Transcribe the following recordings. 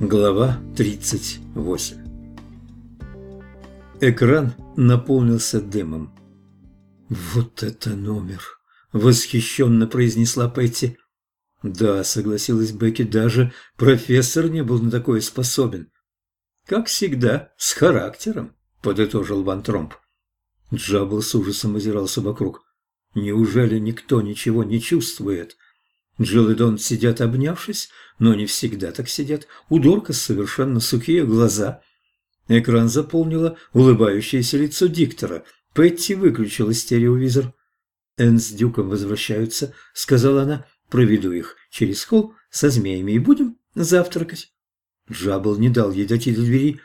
Глава 38 Экран наполнился дымом. «Вот это номер!» – восхищенно произнесла Петти. «Да», – согласилась Бекки, – «даже профессор не был на такое способен». «Как всегда, с характером», – подытожил Ван Тромп. Джабл с ужасом озирался вокруг. «Неужели никто ничего не чувствует?» Джилл и Дон сидят обнявшись, но не всегда так сидят. У Доркас совершенно сухие глаза. Экран заполнило улыбающееся лицо диктора. Петти выключила стереовизор. «Энн с Дюком возвращаются», — сказала она. «Проведу их через холл со змеями и будем завтракать». Джабл не дал ей дойти до двери.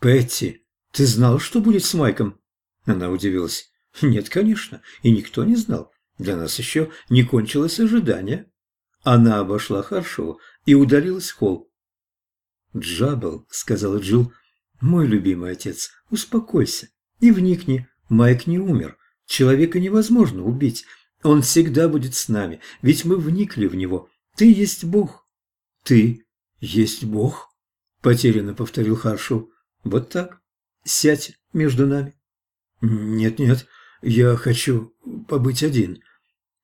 «Петти, ты знал, что будет с Майком?» Она удивилась. «Нет, конечно, и никто не знал. Для нас еще не кончилось ожидание». Она обошла Харшоу и удалилась в холл. «Джабл», — сказала Джилл, — «мой любимый отец, успокойся и вникни. Майк не умер. Человека невозможно убить. Он всегда будет с нами, ведь мы вникли в него. Ты есть Бог». «Ты есть Бог?» — потерянно повторил Харшоу. «Вот так. Сядь между нами». «Нет-нет, я хочу побыть один».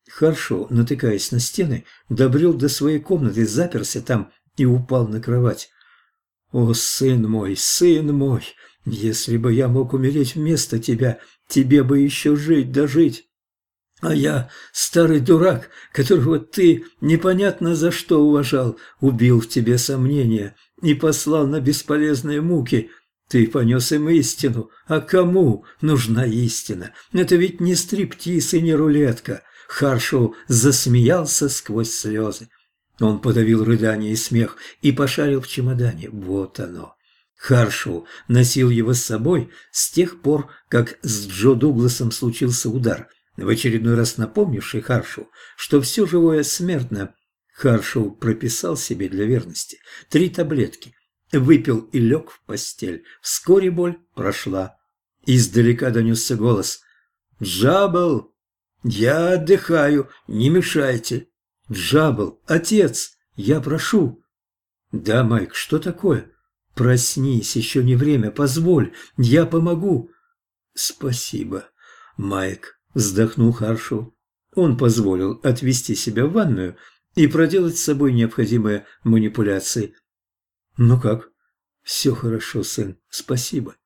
Хорошо, натыкаясь на стены, добрел до своей комнаты, заперся там и упал на кровать. «О, сын мой, сын мой, если бы я мог умереть вместо тебя, тебе бы еще жить да жить. А я, старый дурак, которого ты непонятно за что уважал, убил в тебе сомнения и послал на бесполезные муки». Ты понес им истину. А кому нужна истина? Это ведь не стриптиз и не рулетка. Харшоу засмеялся сквозь слезы. Он подавил рыдание и смех и пошарил в чемодане. Вот оно. Харшоу носил его с собой с тех пор, как с Джо Дугласом случился удар, в очередной раз напомнивший Харшоу, что все живое смертно. Харшоу прописал себе для верности три таблетки, выпил и лег в постель. Вскоре боль прошла. Издалека донесся голос. «Джабл!» «Я отдыхаю, не мешайте». «Джабл, отец, я прошу». «Да, Майк, что такое?» «Проснись, еще не время, позволь, я помогу». «Спасибо, Майк», – вздохнул Харшоу. Он позволил отвести себя в ванную и проделать с собой необходимые манипуляции. «Ну как?» «Все хорошо, сын, спасибо».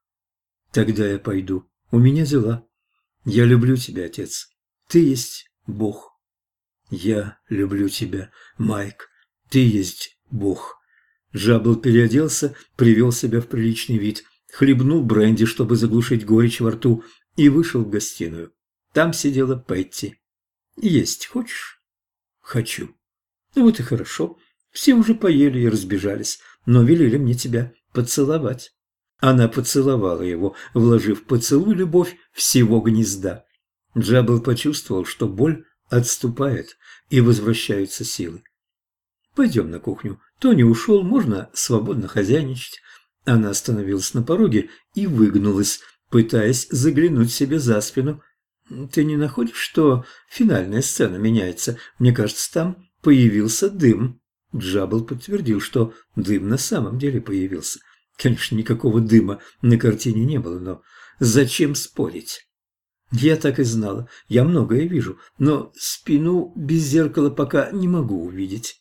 «Тогда я пойду. У меня дела. Я люблю тебя, отец». Ты есть Бог. Я люблю тебя, Майк. Ты есть Бог. Жабл переоделся, привел себя в приличный вид, хлебнул бренди, чтобы заглушить горечь во рту, и вышел в гостиную. Там сидела Петти. «Есть хочешь?» «Хочу». «Ну вот и хорошо. Все уже поели и разбежались, но велели мне тебя поцеловать». Она поцеловала его, вложив поцелуй любовь всего гнезда. Джабл почувствовал, что боль отступает и возвращаются силы. «Пойдем на кухню. Тони ушел, можно свободно хозяйничать». Она остановилась на пороге и выгнулась, пытаясь заглянуть себе за спину. «Ты не находишь, что финальная сцена меняется? Мне кажется, там появился дым». Джабл подтвердил, что дым на самом деле появился. Конечно, никакого дыма на картине не было, но зачем спорить? Я так и знала. Я многое вижу, но спину без зеркала пока не могу увидеть.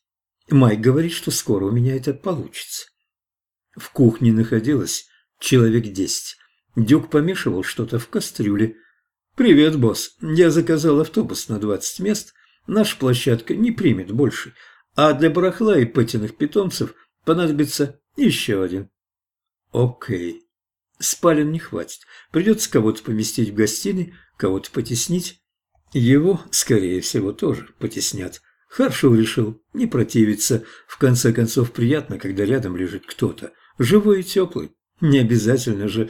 Майк говорит, что скоро у меня это получится. В кухне находилось человек десять. Дюк помешивал что-то в кастрюле. «Привет, босс. Я заказал автобус на двадцать мест. Наша площадка не примет больше, а для барахла и пытиных питомцев понадобится еще один». «Окей. Спален не хватит. Придется кого-то поместить в гостиной, кого-то потеснить. Его, скорее всего, тоже потеснят. Харшоу решил не противиться. В конце концов, приятно, когда рядом лежит кто-то. Живой и теплый. Не обязательно же.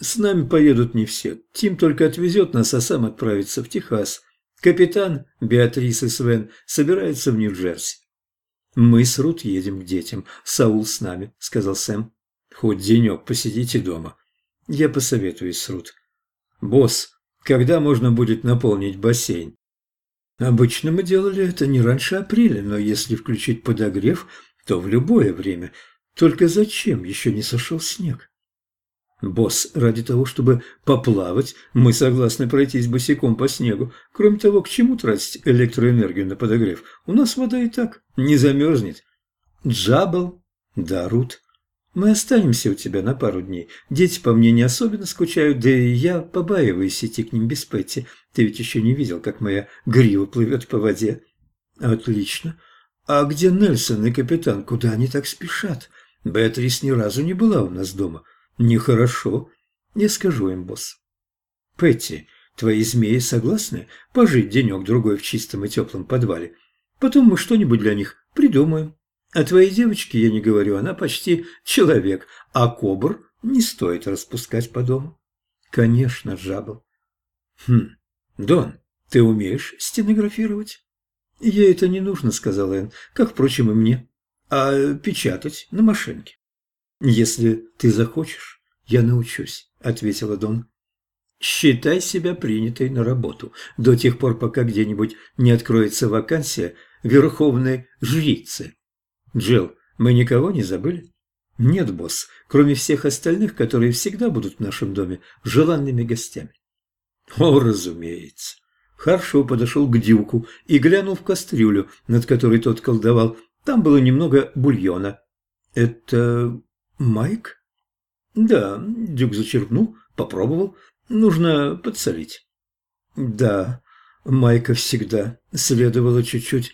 С нами поедут не все. Тим только отвезет нас, а сам отправится в Техас. Капитан, Беатрис и Свен собираются в Нью-Джерси. «Мы с Рут едем к детям. Саул с нами», — сказал Сэм. «Хоть денек посидите дома. Я посоветуюсь с Рут. Босс, когда можно будет наполнить бассейн? Обычно мы делали это не раньше апреля, но если включить подогрев, то в любое время. Только зачем еще не сошел снег? Босс, ради того, чтобы поплавать, мы согласны пройтись босиком по снегу. Кроме того, к чему тратить электроэнергию на подогрев? У нас вода и так не замерзнет. Джабл? Да, Рут. Мы останемся у тебя на пару дней. Дети по мне не особенно скучают, да и я побаиваюсь идти к ним без Петти. Ты ведь еще не видел, как моя грива плывет по воде. Отлично. А где Нельсон и капитан? Куда они так спешат? Беатрис ни разу не была у нас дома. Нехорошо. Я скажу им, босс. Петти, твои змеи согласны пожить денек-другой в чистом и теплом подвале? Потом мы что-нибудь для них придумаем. О твоей девочке я не говорю, она почти человек, а кобр не стоит распускать по дому. Конечно, жабл. Хм, Дон, ты умеешь стенографировать? Ей это не нужно, сказал Энн, как, впрочем, и мне. А печатать на машинке. «Если ты захочешь, я научусь», — ответила Дон. «Считай себя принятой на работу до тех пор, пока где-нибудь не откроется вакансия верховной жрицы. Джилл, мы никого не забыли?» «Нет, босс, кроме всех остальных, которые всегда будут в нашем доме желанными гостями». «О, разумеется». Харшоу подошел к Дюку и глянул в кастрюлю, над которой тот колдовал. Там было немного бульона. «Это «Майк?» «Да», – Дюк зачерпнул, попробовал. «Нужно подсолить». «Да, Майка всегда следовало чуть-чуть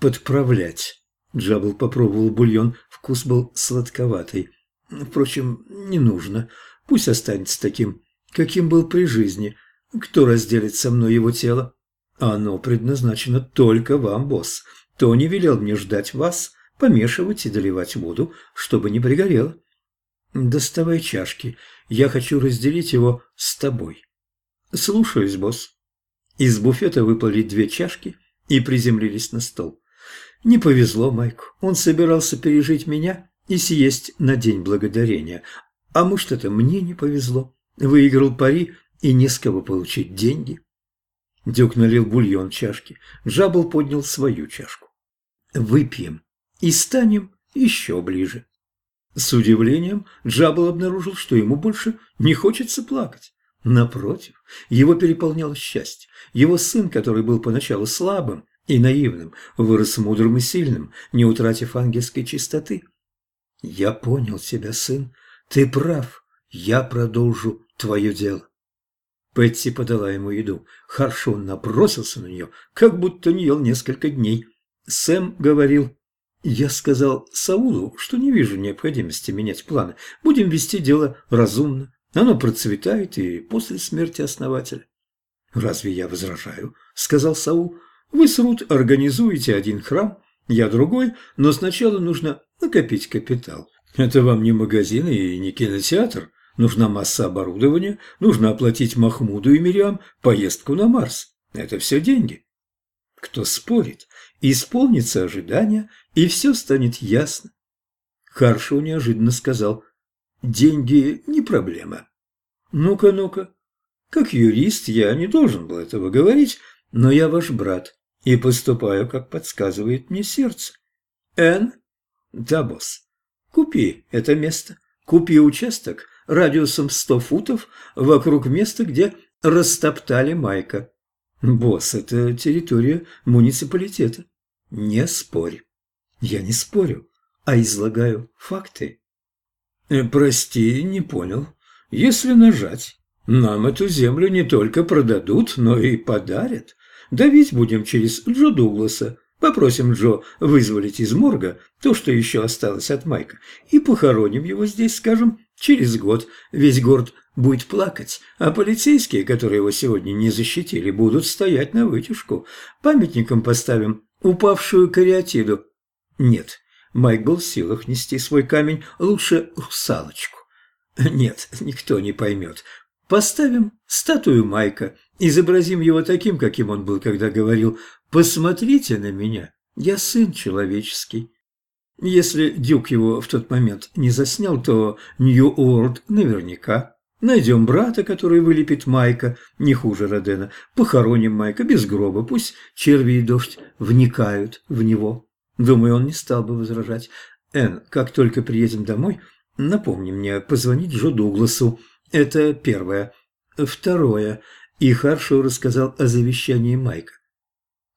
подправлять». Джабл попробовал бульон, вкус был сладковатый. Впрочем, не нужно. Пусть останется таким, каким был при жизни. Кто разделит со мной его тело? Оно предназначено только вам, босс. Тони велел мне ждать вас помешивать и доливать воду, чтобы не пригорело. Доставай чашки, я хочу разделить его с тобой. Слушаюсь, босс. Из буфета выпали две чашки и приземлились на стол. Не повезло Майку, он собирался пережить меня и съесть на День Благодарения, а может это мне не повезло. Выиграл пари и не с кого получить деньги. Дюк налил бульон в чашки, Джабл поднял свою чашку. Выпьем и станем еще ближе. С удивлением Джабл обнаружил, что ему больше не хочется плакать. Напротив, его переполняло счастье. Его сын, который был поначалу слабым и наивным, вырос мудрым и сильным, не утратив ангельской чистоты. «Я понял тебя, сын. Ты прав. Я продолжу твое дело». Пэтси подала ему еду. Харшон набросился на нее, как будто не ел несколько дней. Сэм говорил, я сказал Саулу, что не вижу необходимости менять планы. Будем вести дело разумно. Оно процветает и после смерти основателя. «Разве я возражаю?» – сказал Саул. «Вы с Рут организуете один храм, я другой, но сначала нужно накопить капитал. Это вам не магазин и не кинотеатр. Нужна масса оборудования, нужно оплатить Махмуду и Мириам поездку на Марс. Это все деньги. Кто спорит, исполнится ожидания, и все станет ясно. Харшоу неожиданно сказал, деньги не проблема. Ну-ка, ну-ка. Как юрист я не должен был этого говорить, но я ваш брат и поступаю, как подсказывает мне сердце. Эн? Да, босс. Купи это место. Купи участок радиусом сто футов вокруг места, где растоптали Майка. Босс, это территория муниципалитета. Не спорь. Я не спорю, а излагаю факты. Э, прости, не понял. Если нажать, нам эту землю не только продадут, но и подарят. Давить будем через Джо Дугласа. Попросим Джо вызволить из морга то, что еще осталось от Майка, и похороним его здесь, скажем, через год. Весь город будет плакать, а полицейские, которые его сегодня не защитили, будут стоять на вытяжку. Памятником поставим упавшую кариатиду. Нет, Майк был в силах нести свой камень, лучше русалочку. Нет, никто не поймет. Поставим статую Майка, изобразим его таким, каким он был, когда говорил «Посмотрите на меня, я сын человеческий». Если Дюк его в тот момент не заснял, то Нью-Уорлд наверняка Найдем брата, который вылепит Майка, не хуже Родена. Похороним Майка без гроба, пусть черви и дождь вникают в него. Думаю, он не стал бы возражать. Энн, как только приедем домой, напомни мне позвонить Джо Дугласу. Это первое. Второе. И Харшоу рассказал о завещании Майка.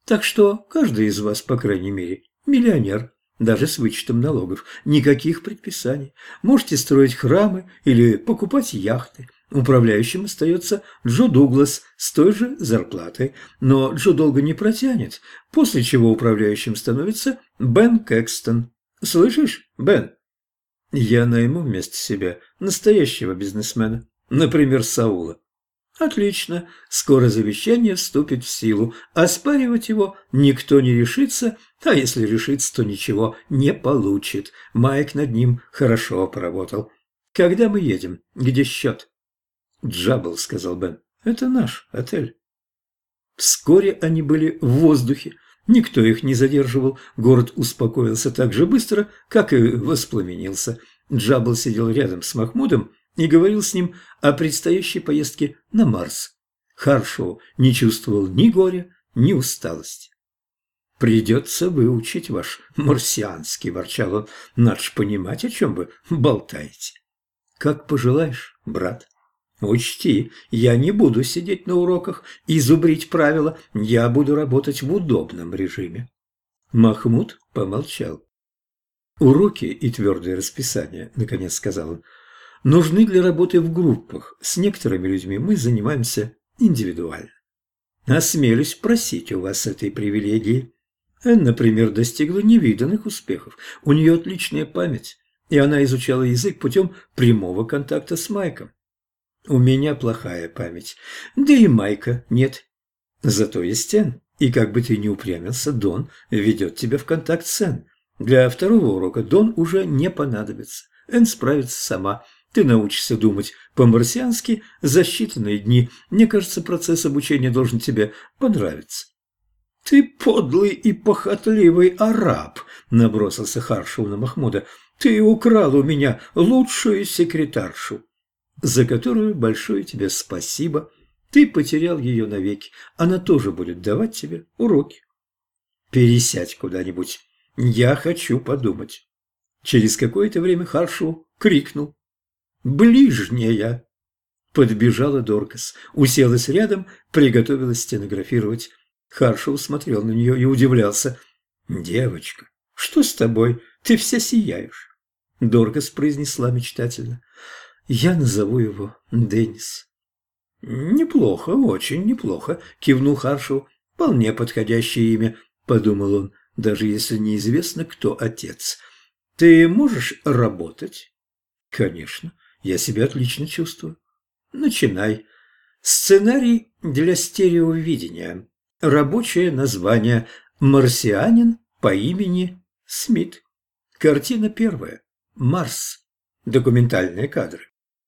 Так что каждый из вас, по крайней мере, миллионер, даже с вычетом налогов. Никаких предписаний. Можете строить храмы или покупать яхты. Управляющим остается Джо Дуглас с той же зарплатой, но Джо долго не протянет, после чего управляющим становится Бен Кэкстон. Слышишь, Бен? Я найму вместо себя настоящего бизнесмена, например, Саула. Отлично, скоро завещание вступит в силу. Оспаривать его никто не решится, а если решится, то ничего не получит. Майк над ним хорошо поработал. Когда мы едем? Где счет? Джабл, сказал Бен. Это наш отель. Вскоре они были в воздухе. Никто их не задерживал. Город успокоился так же быстро, как и воспламенился. Джабл сидел рядом с Махмудом и говорил с ним о предстоящей поездке на Марс. Харшоу не чувствовал ни горя, ни усталости. «Придется выучить ваш марсианский», – ворчал он. «Надо ж понимать, о чем вы болтаете». «Как пожелаешь, брат». «Учти, я не буду сидеть на уроках и зубрить правила, я буду работать в удобном режиме». Махмуд помолчал. «Уроки и твердое расписание», – наконец сказал он, – нужны для работы в группах. С некоторыми людьми мы занимаемся индивидуально. Осмелюсь просить у вас этой привилегии. Энн, например, достигла невиданных успехов. У нее отличная память, и она изучала язык путем прямого контакта с Майком. У меня плохая память, да и Майка нет. Зато есть Энн, и как бы ты ни упрямился, Дон ведет тебя в контакт с Энн. Для второго урока Дон уже не понадобится. Энн справится сама – ты научишься думать по-марсиански за считанные дни. Мне кажется, процесс обучения должен тебе понравиться. «Ты подлый и похотливый араб!» – набросился Харшев на Махмуда. «Ты украл у меня лучшую секретаршу, за которую большое тебе спасибо. Ты потерял ее навеки. Она тоже будет давать тебе уроки. Пересядь куда-нибудь. Я хочу подумать». Через какое-то время Харшу крикнул ближняя!» Подбежала Доркас, уселась рядом, приготовилась стенографировать. Харшоу смотрел на нее и удивлялся. «Девочка, что с тобой? Ты вся сияешь!» Доркас произнесла мечтательно. «Я назову его Деннис». «Неплохо, очень неплохо», – кивнул Харшоу. «Вполне подходящее имя», – подумал он, даже если неизвестно, кто отец. «Ты можешь работать?» «Конечно. Я себя отлично чувствую. Начинай. Сценарий для стереовидения. Рабочее название «Марсианин по имени Смит». Картина первая. Марс. Документальные кадры.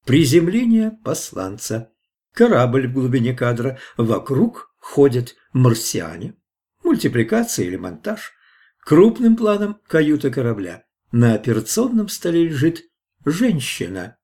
Приземление посланца. Корабль в глубине кадра. Вокруг ходят марсиане. Мультипликация или монтаж. Крупным планом каюта корабля. На операционном столе лежит женщина